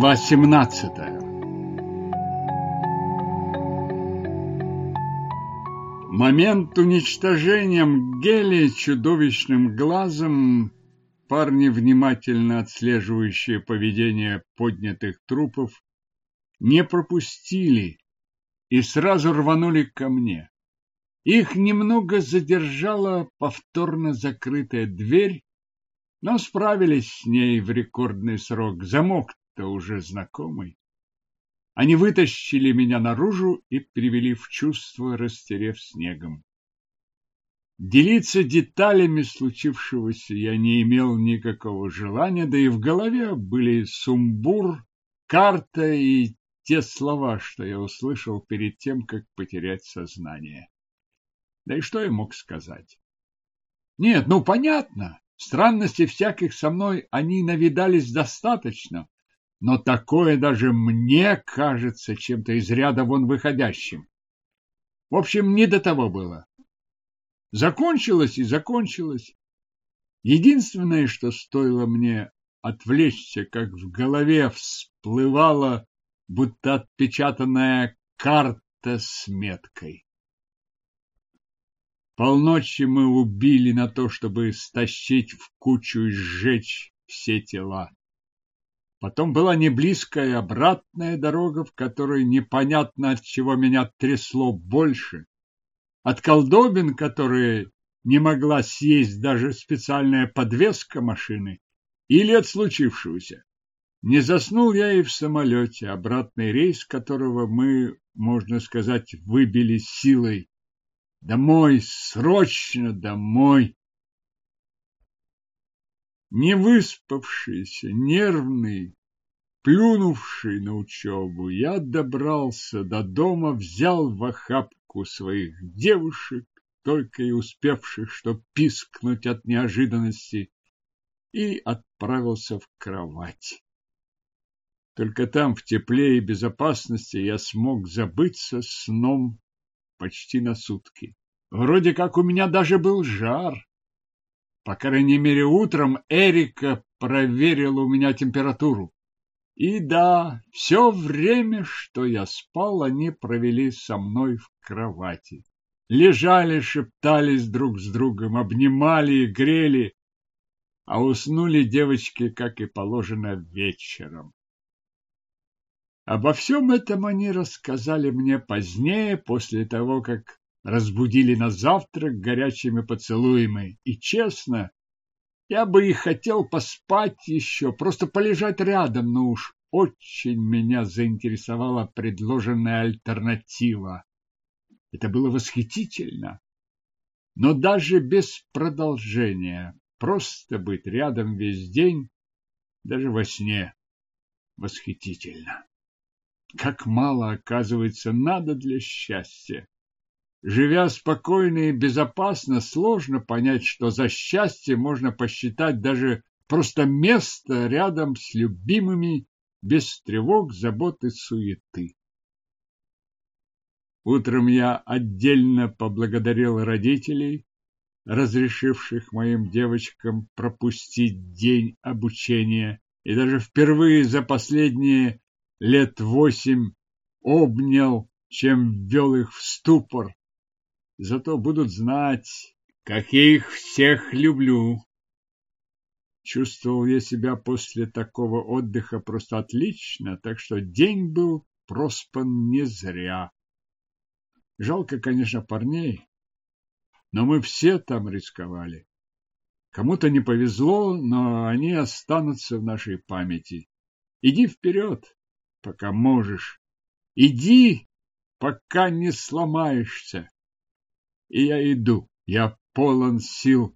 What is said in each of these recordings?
Глава 17 Момент уничтожения Мгели чудовищным глазом парни, внимательно отслеживающие поведение поднятых трупов, не пропустили и сразу рванули ко мне. Их немного задержала повторно закрытая дверь, но справились с ней в рекордный срок. Замок-то уже знакомый. Они вытащили меня наружу и привели в чувство, растерев снегом. Делиться деталями случившегося я не имел никакого желания, да и в голове были сумбур, карта и те слова, что я услышал перед тем, как потерять сознание. Да и что я мог сказать? Нет, ну понятно, странностей всяких со мной они навидались достаточно, но такое даже мне кажется чем-то из ряда вон выходящим. В общем, не до того было. Закончилось и закончилось. Единственное, что стоило мне отвлечься, как в голове всплывала, будто отпечатанная карта с меткой. Полночи мы убили на то, чтобы стащить в кучу и сжечь все тела. Потом была неблизкая обратная дорога, в которой непонятно от чего меня трясло больше. От колдобин, которые не могла съесть даже специальная подвеска машины, или от случившегося. Не заснул я и в самолете, обратный рейс которого мы, можно сказать, выбили силой. Домой, срочно домой! Не выспавшийся, нервный, плюнувший на учебу, я добрался до дома, взял в охапку своих девушек, только и успевших, что пискнуть от неожиданности, и отправился в кровать. Только там, в тепле и безопасности, я смог забыться сном почти на сутки. Вроде как у меня даже был жар. По крайней мере, утром Эрика проверила у меня температуру. И да, все время, что я спал, они провели со мной в кровати. Лежали, шептались друг с другом, обнимали и грели, а уснули девочки, как и положено, вечером. Обо всем этом они рассказали мне позднее, после того, как разбудили на завтрак горячими поцелуями. И честно, я бы и хотел поспать еще, просто полежать рядом, но уж очень меня заинтересовала предложенная альтернатива. Это было восхитительно. Но даже без продолжения, просто быть рядом весь день, даже во сне, восхитительно. Как мало, оказывается, надо для счастья. Живя спокойно и безопасно, сложно понять, что за счастье можно посчитать даже просто место рядом с любимыми, без тревог, забот и суеты. Утром я отдельно поблагодарил родителей, разрешивших моим девочкам пропустить день обучения, и даже впервые за последние лет восемь обнял, чем ввел их в ступор. Зато будут знать, как я их всех люблю. Чувствовал я себя после такого отдыха просто отлично, так что день был проспан не зря. Жалко, конечно, парней, но мы все там рисковали. Кому-то не повезло, но они останутся в нашей памяти. Иди вперед, пока можешь. Иди, пока не сломаешься. И я иду, я полон сил.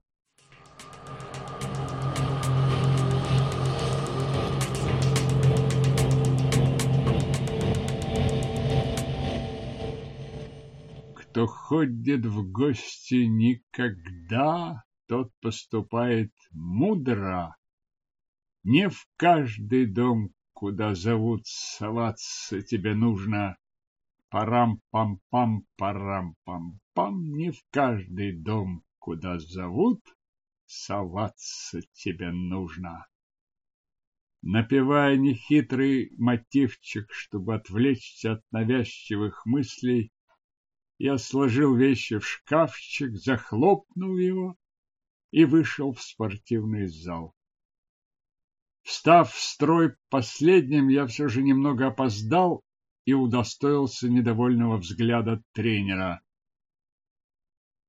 Кто ходит в гости никогда, тот поступает мудро. Не в каждый дом Куда зовут соваться тебе нужно? Парам-пам-пам, парам-пам-пам, не в каждый дом, куда зовут, соваться тебе нужно. Напевая нехитрый мотивчик, чтобы отвлечься от навязчивых мыслей, я сложил вещи в шкафчик, захлопнул его и вышел в спортивный зал. Встав в строй последним, я все же немного опоздал и удостоился недовольного взгляда тренера.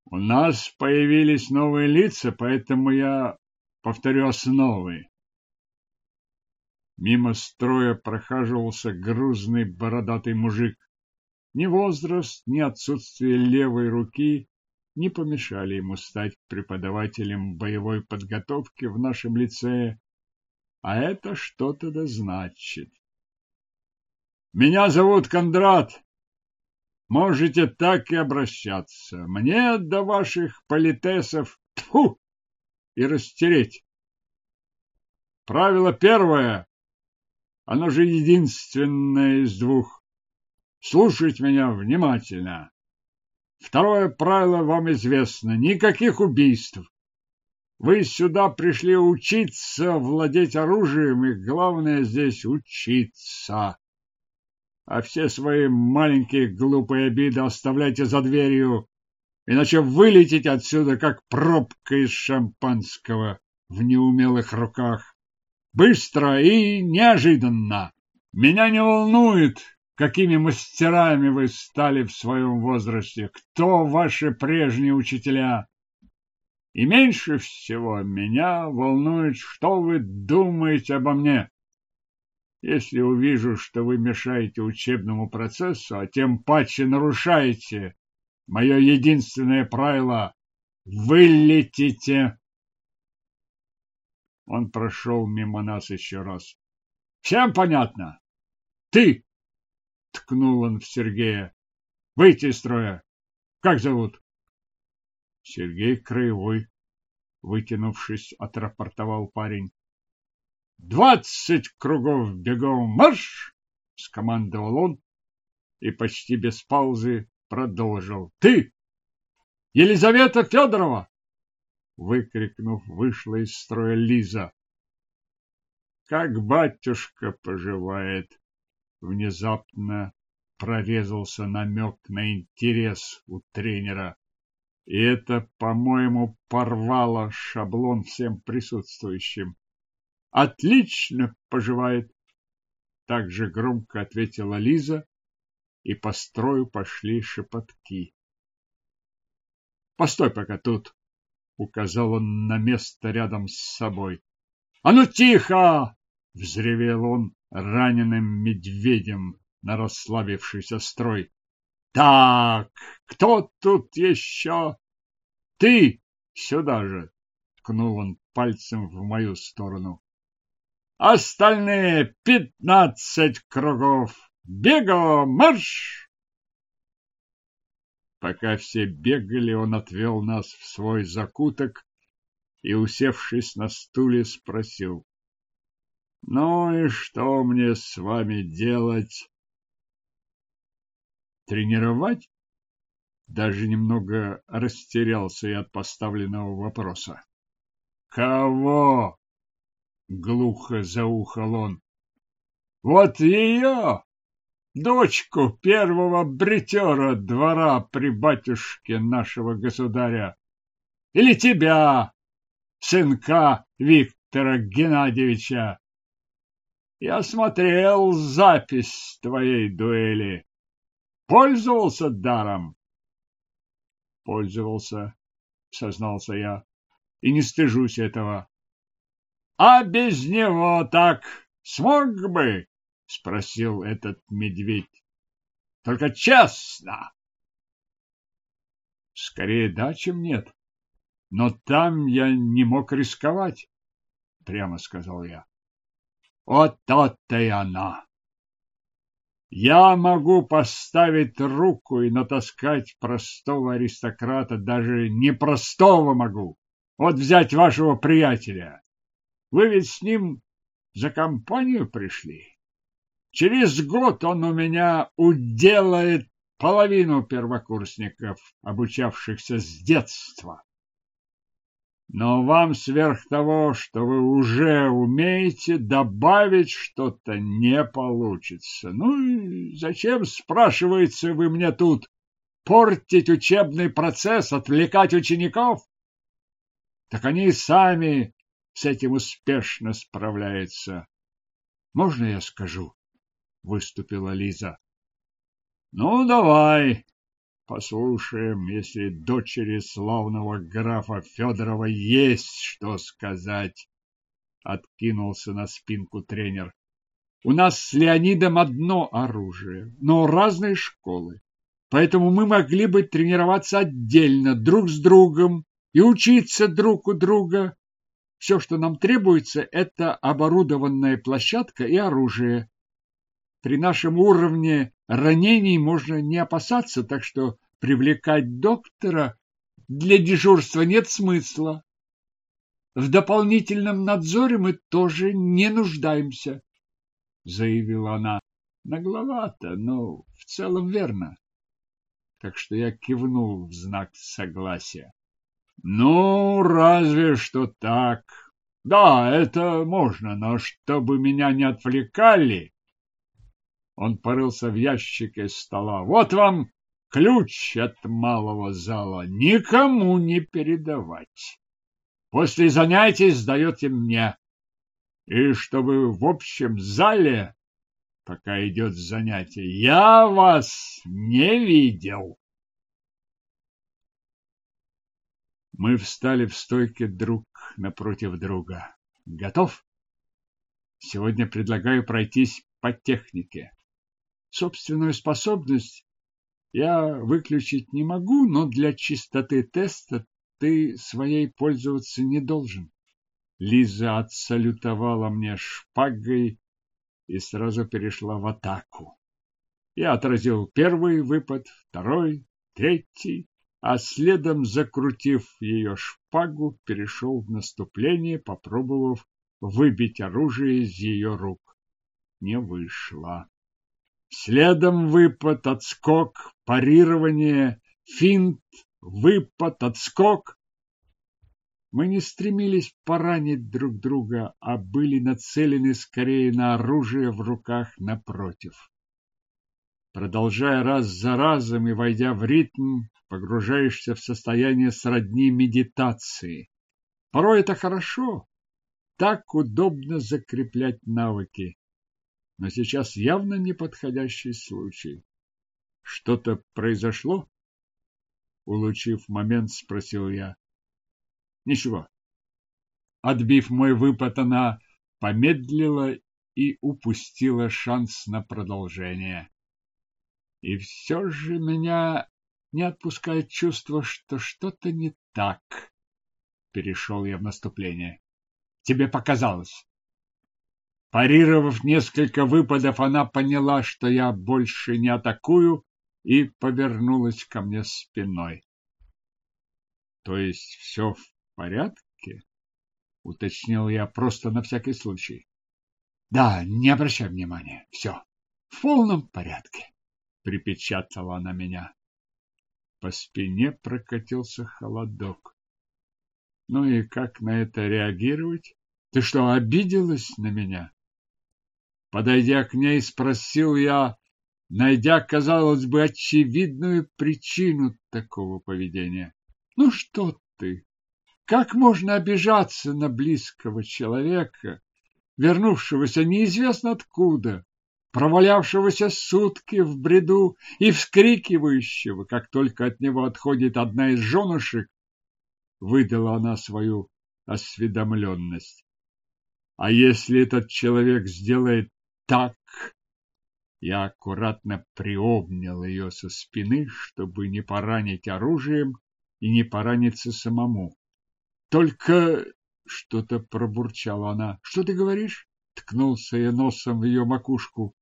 У нас появились новые лица, поэтому я повторю основы. Мимо строя прохаживался грузный бородатый мужик. Ни возраст, ни отсутствие левой руки не помешали ему стать преподавателем боевой подготовки в нашем лицее, а это что-то да значит. Меня зовут Кондрат. Можете так и обращаться. Мне до ваших политесов тьфу, и растереть. Правило первое оно же единственное из двух. Слушать меня внимательно. Второе правило вам известно. Никаких убийств. Вы сюда пришли учиться владеть оружием, и главное здесь учиться. А все свои маленькие глупые обиды оставляйте за дверью, иначе вылетите отсюда, как пробка из шампанского в неумелых руках. Быстро и неожиданно. Меня не волнует, какими мастерами вы стали в своем возрасте, кто ваши прежние учителя. И меньше всего меня волнует, что вы думаете обо мне. Если увижу, что вы мешаете учебному процессу, а тем паче нарушаете мое единственное правило — вылетите. Он прошел мимо нас еще раз. Всем понятно? Ты! Ткнул он в Сергея. Выйти из строя. Как зовут? Сергей Краевой, вытянувшись, отрапортовал парень. «Двадцать кругов бегом марш!» — скомандовал он и почти без паузы продолжил. «Ты, Елизавета Федорова, выкрикнув, вышла из строя Лиза. Как батюшка поживает? Внезапно прорезался намек на интерес у тренера. И это, по-моему, порвало шаблон всем присутствующим. Отлично поживает, так же громко ответила Лиза, и по строю пошли шепотки. Постой пока тут, указал он на место рядом с собой. А ну тихо! взревел он раненым медведем на расслабившийся строй. Так, кто тут еще? Ты сюда же, ткнул он пальцем в мою сторону. Остальные пятнадцать кругов. Бегом, марш! Пока все бегали, он отвел нас в свой закуток и, усевшись на стуле, спросил. — Ну и что мне с вами делать? — Тренировать? Даже немного растерялся я от поставленного вопроса. — Кого? — глухо заухал он. — Вот ее! дочку первого бритера двора при батюшке нашего государя, или тебя, сынка Виктора Геннадьевича. Я смотрел запись твоей дуэли. Пользовался даром? Пользовался, сознался я, и не стыжусь этого. А без него так смог бы? — спросил этот медведь. — Только честно. — Скорее да, чем нет. Но там я не мог рисковать, — прямо сказал я. — Вот то-то и она. Я могу поставить руку и натаскать простого аристократа, даже непростого могу. Вот взять вашего приятеля. Вы ведь с ним за компанию пришли? Через год он у меня уделает половину первокурсников, обучавшихся с детства. Но вам сверх того, что вы уже умеете, добавить что-то не получится. Ну и зачем, спрашивается, вы мне тут портить учебный процесс, отвлекать учеников? Так они сами с этим успешно справляются. Можно я скажу? Выступила Лиза. Ну, давай, послушаем, если дочери славного графа Федорова есть что сказать. Откинулся на спинку тренер. У нас с Леонидом одно оружие, но разные школы. Поэтому мы могли бы тренироваться отдельно, друг с другом, и учиться друг у друга. Все, что нам требуется, это оборудованная площадка и оружие. При нашем уровне ранений можно не опасаться, так что привлекать доктора для дежурства нет смысла. В дополнительном надзоре мы тоже не нуждаемся, заявила она. Нагловато, но в целом верно. Так что я кивнул в знак согласия. Ну, разве что так. Да, это можно, но чтобы меня не отвлекали... Он порылся в ящике стола. Вот вам ключ от малого зала. Никому не передавать. После занятий сдаете мне. И чтобы в общем зале, пока идет занятие, я вас не видел. Мы встали в стойке друг напротив друга. Готов? Сегодня предлагаю пройтись по технике. Собственную способность я выключить не могу, но для чистоты теста ты своей пользоваться не должен. Лиза отсалютовала мне шпагой и сразу перешла в атаку. Я отразил первый выпад, второй, третий а следом, закрутив ее шпагу, перешел в наступление, попробовав выбить оружие из ее рук. Не вышло. Следом выпад, отскок, парирование, финт, выпад, отскок. Мы не стремились поранить друг друга, а были нацелены скорее на оружие в руках напротив. Продолжая раз за разом и войдя в ритм, погружаешься в состояние сродни медитации. Порой это хорошо, так удобно закреплять навыки. Но сейчас явно неподходящий случай. Что-то произошло? Улучив момент, спросил я. Ничего. Отбив мой выпад, она помедлила и упустила шанс на продолжение. И все же меня не отпускает чувство, что что-то не так. Перешел я в наступление. Тебе показалось. Парировав несколько выпадов, она поняла, что я больше не атакую, и повернулась ко мне спиной. То есть все в порядке? Уточнил я просто на всякий случай. Да, не обращай внимания. Все в полном порядке, припечатала она меня. По спине прокатился холодок. Ну и как на это реагировать? Ты что, обиделась на меня? Подойдя к ней, спросил я, найдя, казалось бы, очевидную причину такого поведения. Ну что ты? Как можно обижаться на близкого человека, вернувшегося неизвестно откуда? Провалявшегося сутки в бреду и вскрикивающего, как только от него отходит одна из женушек, выдала она свою осведомленность. А если этот человек сделает так? Я аккуратно приобнял ее со спины, чтобы не поранить оружием и не пораниться самому. Только что-то пробурчала она. Что ты говоришь? Ткнулся я носом в ее макушку.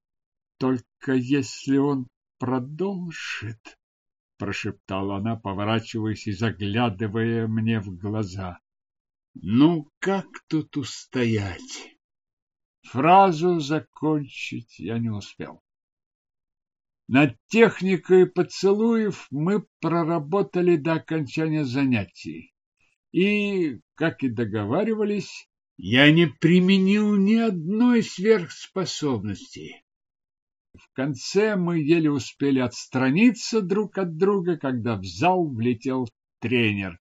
Только если он продолжит, прошептала она, поворачиваясь и заглядывая мне в глаза. Ну, как тут устоять? Фразу закончить я не успел. Над техникой поцелуев мы проработали до окончания занятий. И, как и договаривались, я не применил ни одной сверхспособности. Конце мы еле успели отстраниться друг от друга, когда в зал влетел тренер.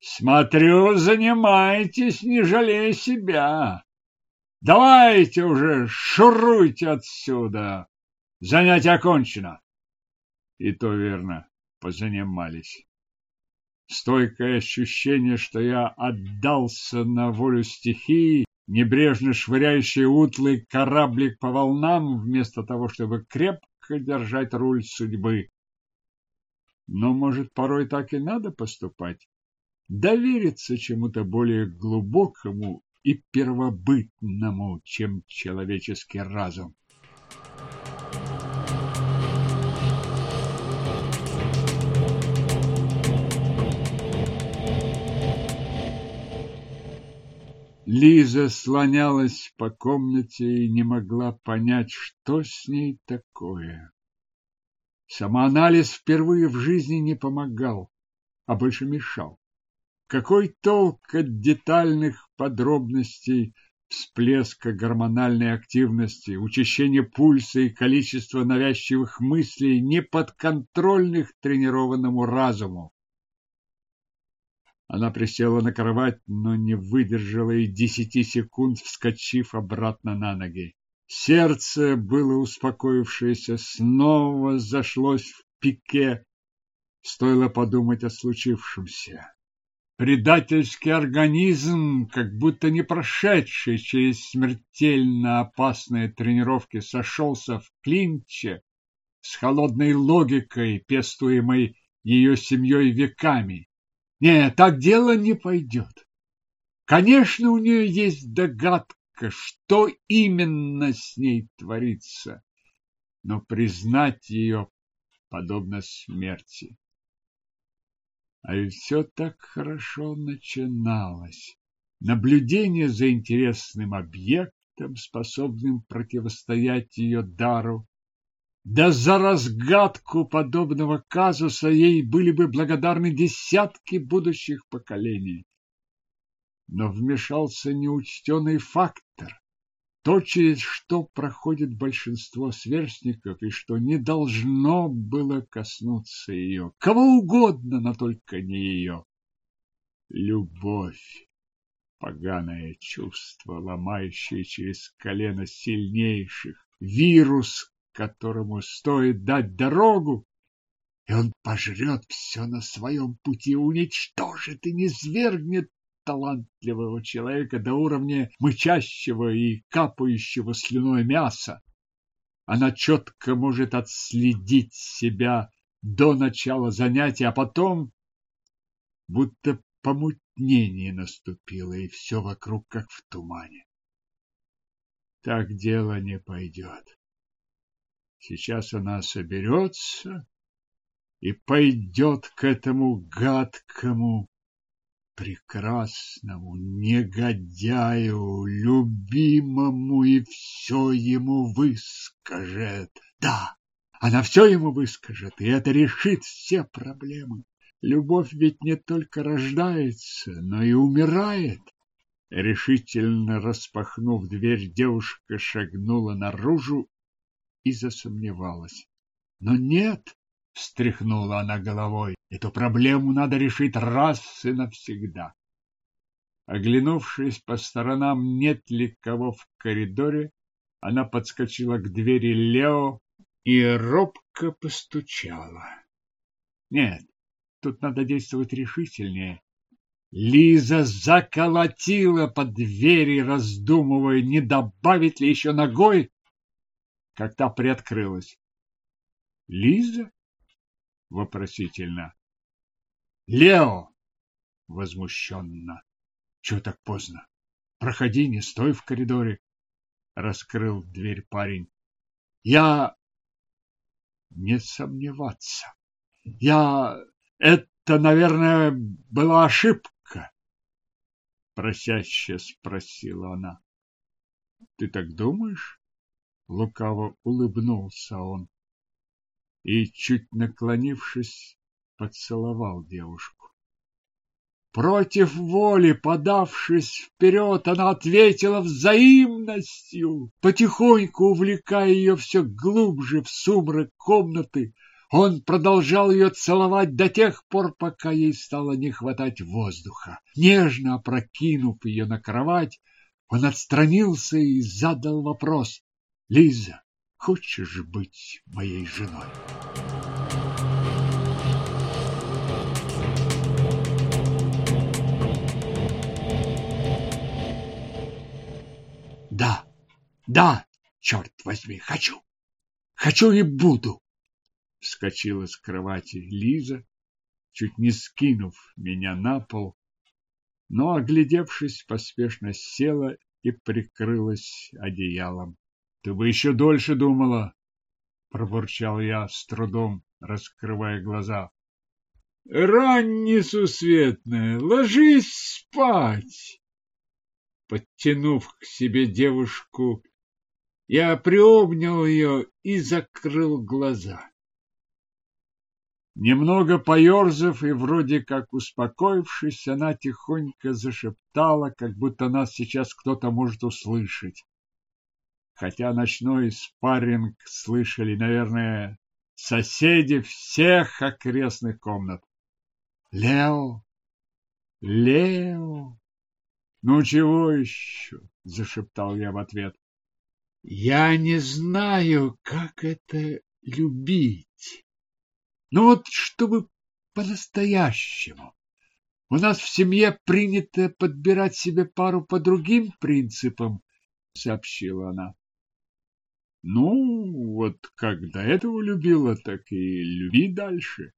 Смотрю, занимаетесь, не жалея себя. Давайте уже, шуруйте отсюда. Занятие окончено. И то верно, позанимались. Стойкое ощущение, что я отдался на волю стихии, небрежно швыряющий утлый кораблик по волнам, вместо того, чтобы крепко держать руль судьбы. Но, может, порой так и надо поступать? Довериться чему-то более глубокому и первобытному, чем человеческий разум. Лиза слонялась по комнате и не могла понять, что с ней такое. Самоанализ впервые в жизни не помогал, а больше мешал. Какой толк от детальных подробностей всплеска гормональной активности, учащения пульса и количества навязчивых мыслей, неподконтрольных тренированному разуму? Она присела на кровать, но не выдержала и десяти секунд, вскочив обратно на ноги. Сердце, было успокоившееся, снова зашлось в пике. Стоило подумать о случившемся. Предательский организм, как будто не прошедший через смертельно опасные тренировки, сошелся в клинче с холодной логикой, пестуемой ее семьей веками. Нет, так дело не пойдет. Конечно, у нее есть догадка, что именно с ней творится, но признать ее подобно смерти. А ведь все так хорошо начиналось. Наблюдение за интересным объектом, способным противостоять ее дару, да за разгадку подобного казуса ей были бы благодарны десятки будущих поколений. Но вмешался неучтенный фактор, то, через что проходит большинство сверстников и что не должно было коснуться ее, кого угодно, но только не ее. Любовь, поганое чувство, ломающее через колено сильнейших, вирус, которому стоит дать дорогу, и он пожрет все на своем пути, уничтожит и низвергнет талантливого человека до уровня мычащего и капающего слюной мяса. Она четко может отследить себя до начала занятия, а потом будто помутнение наступило, и все вокруг как в тумане. Так дело не пойдет. Сейчас она соберется и пойдет к этому гадкому, прекрасному негодяю, любимому, и все ему выскажет. Да, она все ему выскажет, и это решит все проблемы. Любовь ведь не только рождается, но и умирает. Решительно распахнув дверь, девушка шагнула наружу и засомневалась. Но нет, встряхнула она головой, эту проблему надо решить раз и навсегда. Оглянувшись по сторонам, нет ли кого в коридоре, она подскочила к двери Лео и робко постучала. Нет, тут надо действовать решительнее. Лиза заколотила по двери, раздумывая, не добавить ли еще ногой, та приоткрылась. Лиза? Вопросительно. Лео! Возмущенно. Чего так поздно? Проходи, не стой в коридоре. Раскрыл дверь парень. Я... Не сомневаться. Я... Это, наверное, была ошибка. Просяще спросила она. Ты так думаешь? Лукаво улыбнулся он и, чуть наклонившись, поцеловал девушку. Против воли, подавшись вперед, она ответила взаимностью, потихоньку увлекая ее все глубже в сумрак комнаты. Он продолжал ее целовать до тех пор, пока ей стало не хватать воздуха. Нежно опрокинув ее на кровать, он отстранился и задал вопрос. «Лиза, хочешь быть моей женой?» Да, да, черт возьми, хочу. Хочу и буду. Вскочила с кровати Лиза, чуть не скинув меня на пол, но, оглядевшись, поспешно села и прикрылась одеялом. — Ты бы еще дольше думала, — пробурчал я с трудом, раскрывая глаза. — Рань несусветная, ложись спать! Подтянув к себе девушку, я приобнял ее и закрыл глаза. Немного поерзав и вроде как успокоившись, она тихонько зашептала, как будто нас сейчас кто-то может услышать. Хотя ночной спарринг слышали, наверное, соседи всех окрестных комнат. Лео! Лео! Ну чего еще? Зашептал я в ответ. Я не знаю, как это любить. Ну вот, чтобы по-настоящему. У нас в семье принято подбирать себе пару по другим принципам, сообщила она. Ну, вот как до этого любила, так и люби дальше.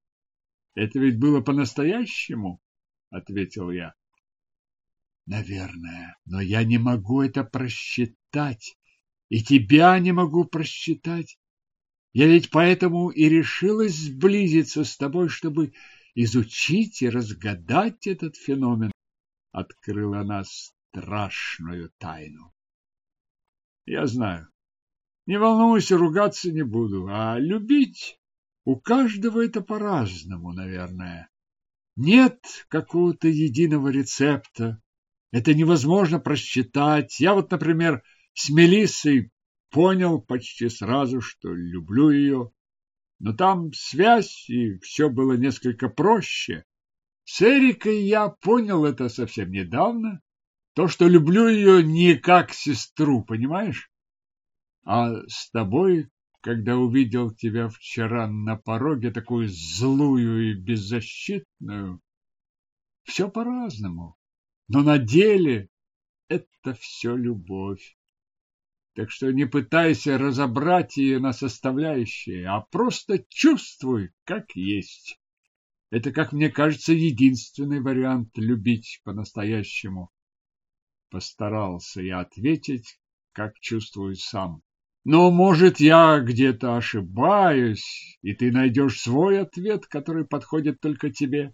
Это ведь было по-настоящему, ответил я. Наверное, но я не могу это просчитать, и тебя не могу просчитать. Я ведь поэтому и решилась сблизиться с тобой, чтобы изучить и разгадать этот феномен. Открыла она страшную тайну. Я знаю. Не волнуйся, ругаться не буду, а любить у каждого это по-разному, наверное. Нет какого-то единого рецепта, это невозможно просчитать. Я вот, например, с Мелиссой понял почти сразу, что люблю ее. Но там связь, и все было несколько проще. С Эрикой я понял это совсем недавно. То, что люблю ее не как сестру, понимаешь? А с тобой, когда увидел тебя вчера на пороге, такую злую и беззащитную, все по-разному. Но на деле это все любовь. Так что не пытайся разобрать ее на составляющие, а просто чувствуй, как есть. Это, как мне кажется, единственный вариант любить по-настоящему. Постарался я ответить, как чувствую сам. Но, может, я где-то ошибаюсь, и ты найдешь свой ответ, который подходит только тебе.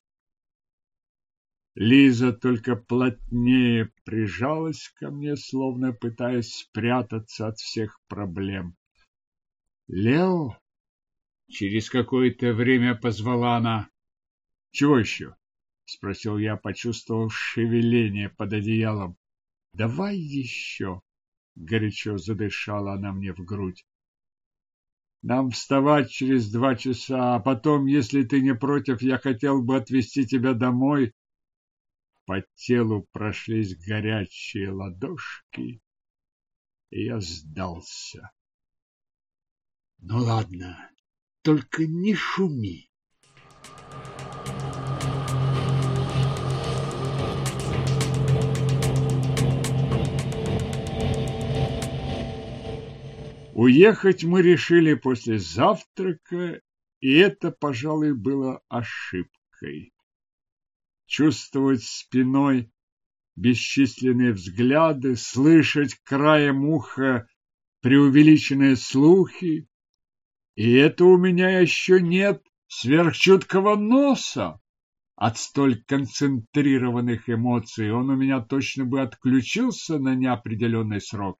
Лиза только плотнее прижалась ко мне, словно пытаясь спрятаться от всех проблем. «Лео?» Через какое-то время позвала она. «Чего еще?» — спросил я, почувствовав шевеление под одеялом. «Давай еще!» — горячо задышала она мне в грудь. «Нам вставать через два часа, а потом, если ты не против, я хотел бы отвезти тебя домой по телу прошлись горячие ладошки, и я сдался. Ну ладно, только не шуми. Уехать мы решили после завтрака, и это, пожалуй, было ошибкой чувствовать спиной бесчисленные взгляды, слышать краем уха преувеличенные слухи. И это у меня еще нет сверхчуткого носа. От столь концентрированных эмоций он у меня точно бы отключился на неопределенный срок.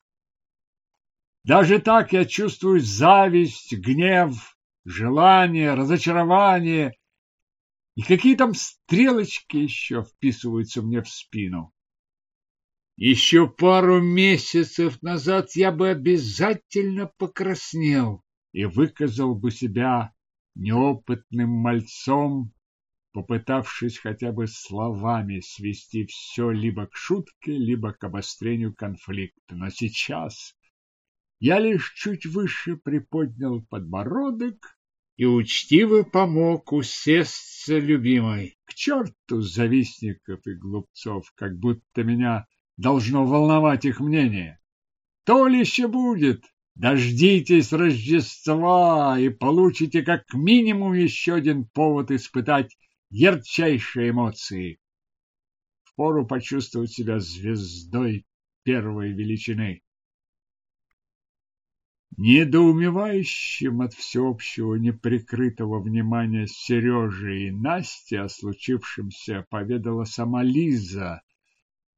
Даже так я чувствую зависть, гнев, желание, разочарование И какие там стрелочки еще вписываются мне в спину. Еще пару месяцев назад я бы обязательно покраснел и выказал бы себя неопытным мальцом, попытавшись хотя бы словами свести все либо к шутке, либо к обострению конфликта. Но сейчас я лишь чуть выше приподнял подбородок и учтиво помог усесться любимой. К черту завистников и глупцов, как будто меня должно волновать их мнение. То ли еще будет. Дождитесь Рождества и получите как минимум еще один повод испытать ярчайшие эмоции. Впору почувствовать себя звездой первой величины. Недоумевающим от всеобщего неприкрытого внимания Сережи и Насти о случившемся поведала сама Лиза,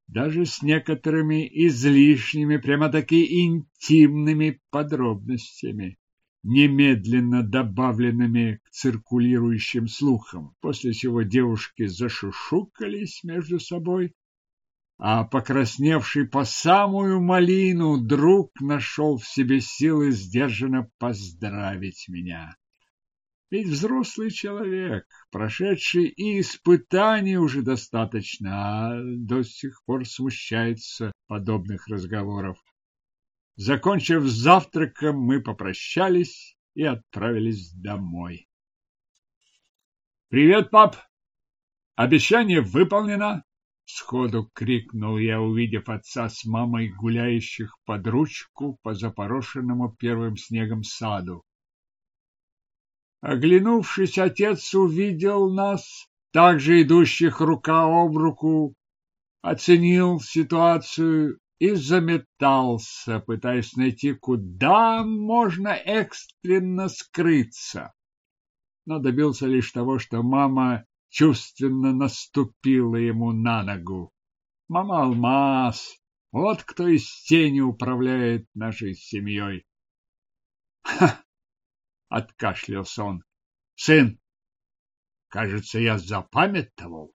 даже с некоторыми излишними, прямо-таки интимными подробностями, немедленно добавленными к циркулирующим слухам, после чего девушки зашушукались между собой, а покрасневший по самую малину друг нашел в себе силы сдержанно поздравить меня. Ведь взрослый человек, прошедший и испытаний уже достаточно, а до сих пор смущается подобных разговоров. Закончив завтраком, мы попрощались и отправились домой. «Привет, пап! Обещание выполнено!» Сходу крикнул я, увидев отца с мамой, гуляющих под ручку по запорошенному первым снегом саду. Оглянувшись, отец увидел нас, также идущих рука об руку, оценил ситуацию и заметался, пытаясь найти, куда можно экстренно скрыться. Но добился лишь того, что мама чувственно наступила ему на ногу. Мама Алмаз, вот кто из тени управляет нашей семьей. Ха! откашлялся он. Сын, кажется, я запамятовал.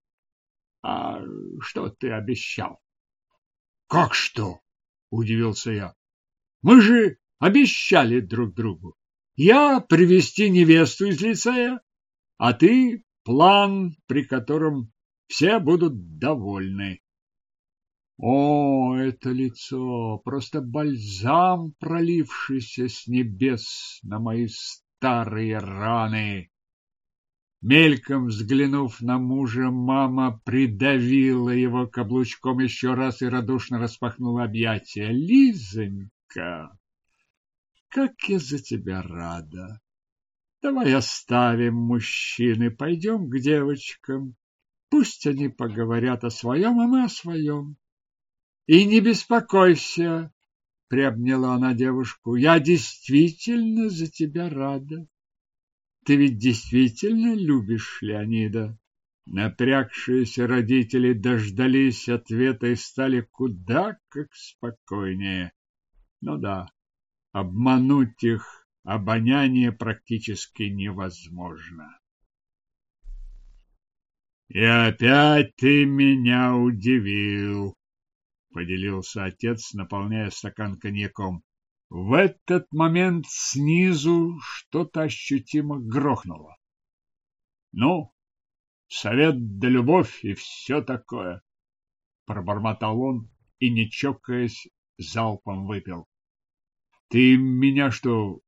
А что ты обещал? Как что? удивился я. Мы же обещали друг другу. Я привести невесту из лицея, а ты план, при котором все будут довольны. О, это лицо, просто бальзам, пролившийся с небес на мои старые раны. Мельком взглянув на мужа, мама придавила его каблучком еще раз и радушно распахнула объятия. Лизонька, как я за тебя рада! Давай оставим мужчины, пойдем к девочкам. Пусть они поговорят о своем, а мы о своем. И не беспокойся, — приобняла она девушку. — Я действительно за тебя рада. Ты ведь действительно любишь Леонида? Напрягшиеся родители дождались ответа и стали куда как спокойнее. Ну да, обмануть их обоняние практически невозможно. И опять ты меня удивил, поделился отец, наполняя стакан коньяком. В этот момент снизу что-то ощутимо грохнуло. Ну, совет да любовь и все такое, пробормотал он и, не чокаясь, залпом выпил. Ты меня что,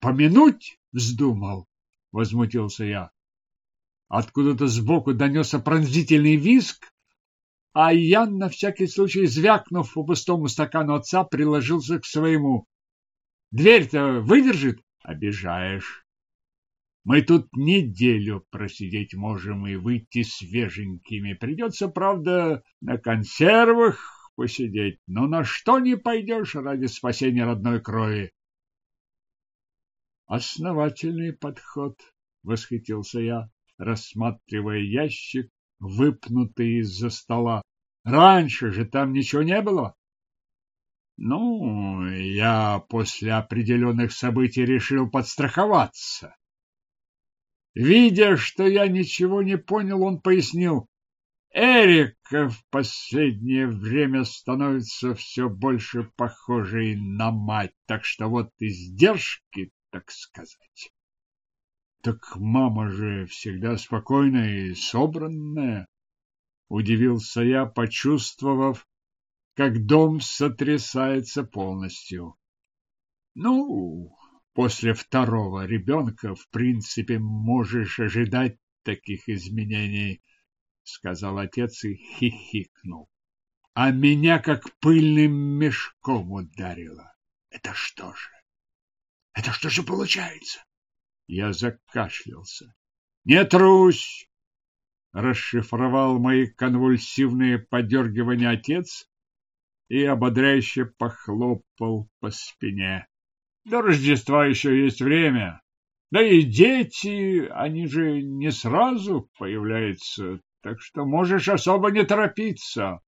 помянуть вздумал? возмутился я. Откуда-то сбоку донесся пронзительный визг, а Ян, на всякий случай звякнув по пустому стакану отца, приложился к своему. «Дверь-то выдержит?» «Обижаешь. Мы тут неделю просидеть можем и выйти свеженькими. Придется, правда, на консервах посидеть, но на что не пойдешь ради спасения родной крови?» «Основательный подход», — восхитился я, рассматривая ящик выпнутый из-за стола. Раньше же там ничего не было. Ну, я после определенных событий решил подстраховаться. Видя, что я ничего не понял, он пояснил. Эрика в последнее время становится все больше похожей на мать, так что вот издержки, так сказать. Так мама же всегда спокойная и собранная. Удивился я, почувствовав, как дом сотрясается полностью. Ну, после второго ребенка, в принципе, можешь ожидать таких изменений, сказал отец и хихикнул. А меня как пыльным мешком ударило. Это что же? Это что же получается? Я закашлялся. Не трусь! Расшифровал мои конвульсивные подергивания отец и ободряюще похлопал по спине. До Рождества еще есть время. Да и дети, они же не сразу появляются, так что можешь особо не торопиться.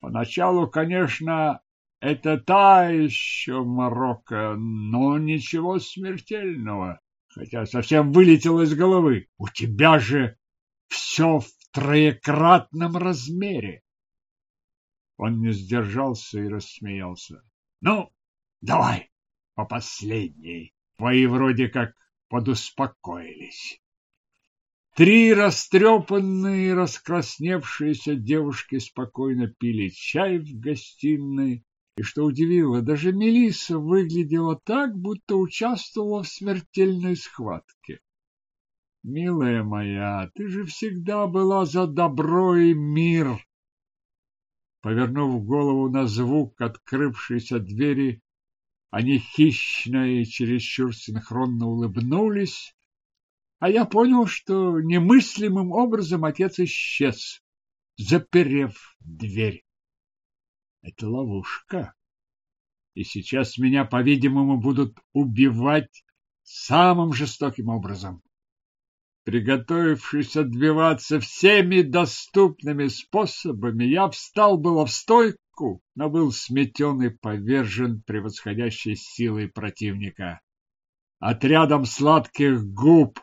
Поначалу, конечно, это та еще морока, но ничего смертельного, хотя совсем вылетело из головы. У тебя же все в троекратном размере. Он не сдержался и рассмеялся. Ну, давай, по последней. Твои вроде как подуспокоились. Три растрепанные, раскрасневшиеся девушки спокойно пили чай в гостиной, и, что удивило, даже Мелиса выглядела так, будто участвовала в смертельной схватке. Милая моя, ты же всегда была за добро и мир. Повернув голову на звук открывшейся двери, они хищно и чересчур синхронно улыбнулись, а я понял, что немыслимым образом отец исчез, заперев дверь. Это ловушка. И сейчас меня, по-видимому, будут убивать самым жестоким образом. Приготовившись отбиваться всеми доступными способами, я встал было в стойку, но был сметен и повержен превосходящей силой противника. Отрядом сладких губ,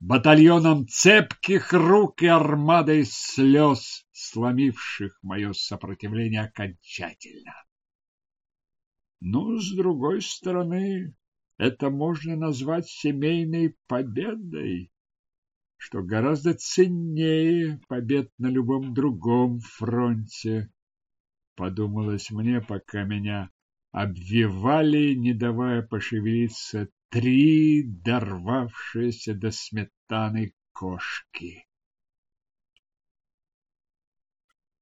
батальоном цепких рук и армадой слез, сломивших мое сопротивление окончательно. Ну, с другой стороны, это можно назвать семейной победой что гораздо ценнее побед на любом другом фронте. Подумалось мне, пока меня обвивали, не давая пошевелиться, три дорвавшиеся до сметаны кошки.